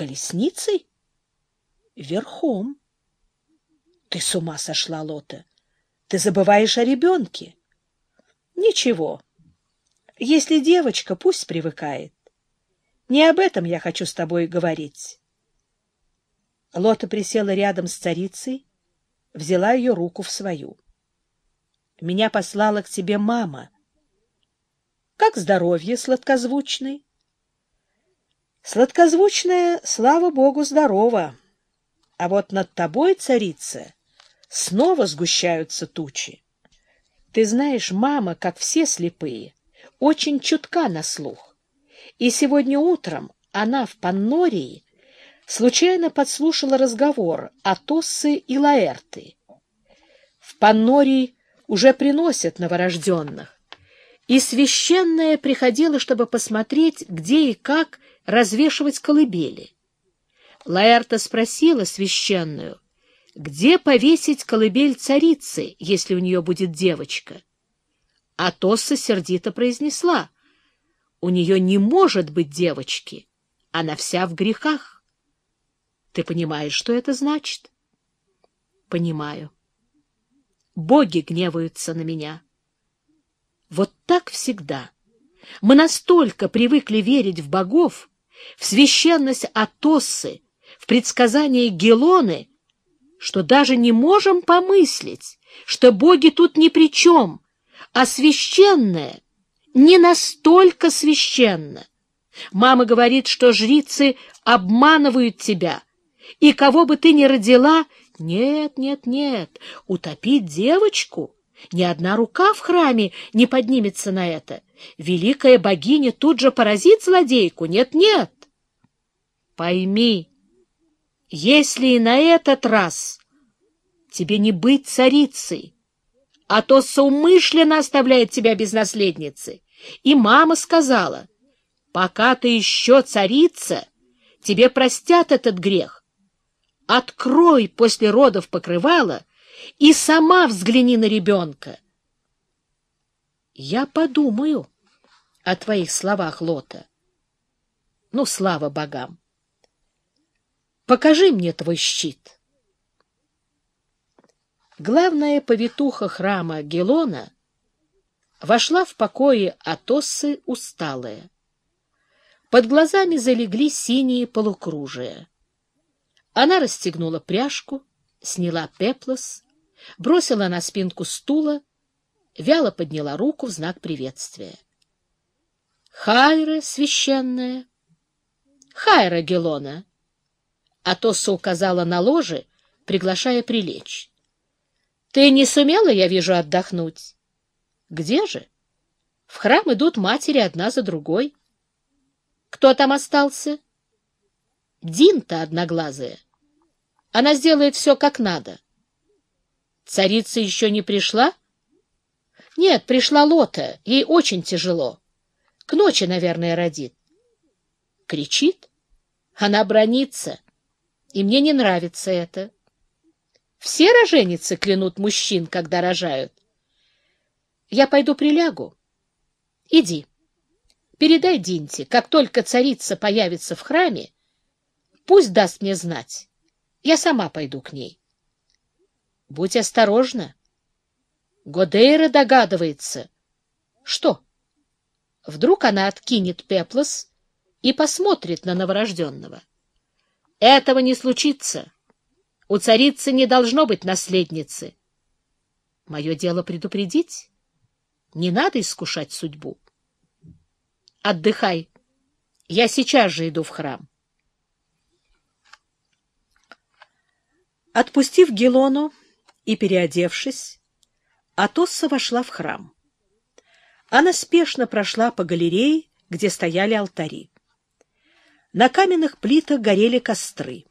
Колесницей? Верхом. Ты с ума сошла, Лота. Ты забываешь о ребенке. Ничего. Если девочка, пусть привыкает. Не об этом я хочу с тобой говорить. Лота присела рядом с царицей, взяла ее руку в свою. Меня послала к тебе мама. Как здоровье сладкозвучный? Сладкозвучное, слава богу, здорово. А вот над тобой, царица, снова сгущаются тучи. Ты знаешь, мама, как все слепые, очень чутка на слух. И сегодня утром она в Паннории случайно подслушала разговор о Тоссе и Лаэрты. В Паннории уже приносят новорожденных, и священная приходила, чтобы посмотреть, где и как развешивать колыбели. Лаэрта спросила священную, где повесить колыбель царицы, если у нее будет девочка. А Тосса сердито произнесла, у нее не может быть девочки, она вся в грехах. Ты понимаешь, что это значит? Понимаю. Боги гневаются на меня. Вот так всегда. Мы настолько привыкли верить в богов, в священность Атоссы, в предсказания Гелоны, что даже не можем помыслить, что боги тут ни при чем, а священное не настолько священно. Мама говорит, что жрицы обманывают тебя, и кого бы ты ни родила, нет, нет, нет, утопить девочку — ни одна рука в храме не поднимется на это. Великая богиня тут же поразит злодейку. Нет-нет. Пойми, если и на этот раз тебе не быть царицей, а то соумышленно оставляет тебя без наследницы. И мама сказала, пока ты еще царица, тебе простят этот грех. Открой после родов покрывало и сама взгляни на ребенка. Я подумаю о твоих словах, Лота. Ну, слава богам! Покажи мне твой щит. Главная повитуха храма Гелона вошла в покои Атоссы усталая. Под глазами залегли синие полукружия. Она расстегнула пряжку, сняла пеплос, бросила на спинку стула, вяло подняла руку в знак приветствия. «Хайра священная!» «Хайра Гелона!» Атоса указала на ложе, приглашая прилечь. «Ты не сумела, я вижу, отдохнуть?» «Где же?» «В храм идут матери одна за другой». «Кто там остался?» «Дин-то одноглазая. Она сделает все как надо». Царица еще не пришла? Нет, пришла Лота. Ей очень тяжело. К ночи, наверное, родит. Кричит? Она бронится. И мне не нравится это. Все роженицы клянут мужчин, когда рожают. Я пойду прилягу. Иди. Передай Динте, как только царица появится в храме, пусть даст мне знать. Я сама пойду к ней. Будь осторожна. Годейра догадывается. Что? Вдруг она откинет пеплос и посмотрит на новорожденного. Этого не случится. У царицы не должно быть наследницы. Мое дело предупредить. Не надо искушать судьбу. Отдыхай. Я сейчас же иду в храм. Отпустив Гелону, и, переодевшись, Атосса вошла в храм. Она спешно прошла по галерее, где стояли алтари. На каменных плитах горели костры.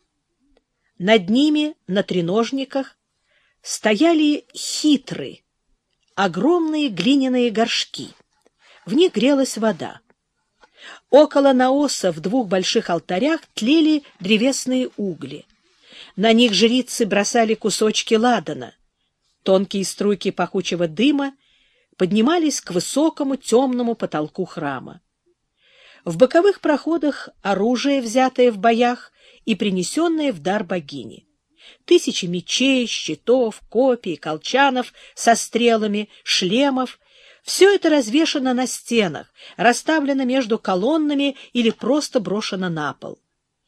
Над ними, на треножниках, стояли хитры, огромные глиняные горшки. В них грелась вода. Около наоса в двух больших алтарях тлели древесные угли. На них жрицы бросали кусочки ладана. Тонкие струйки пахучего дыма поднимались к высокому темному потолку храма. В боковых проходах оружие, взятое в боях, и принесенное в дар богине. Тысячи мечей, щитов, копий, колчанов со стрелами, шлемов — все это развешано на стенах, расставлено между колоннами или просто брошено на пол.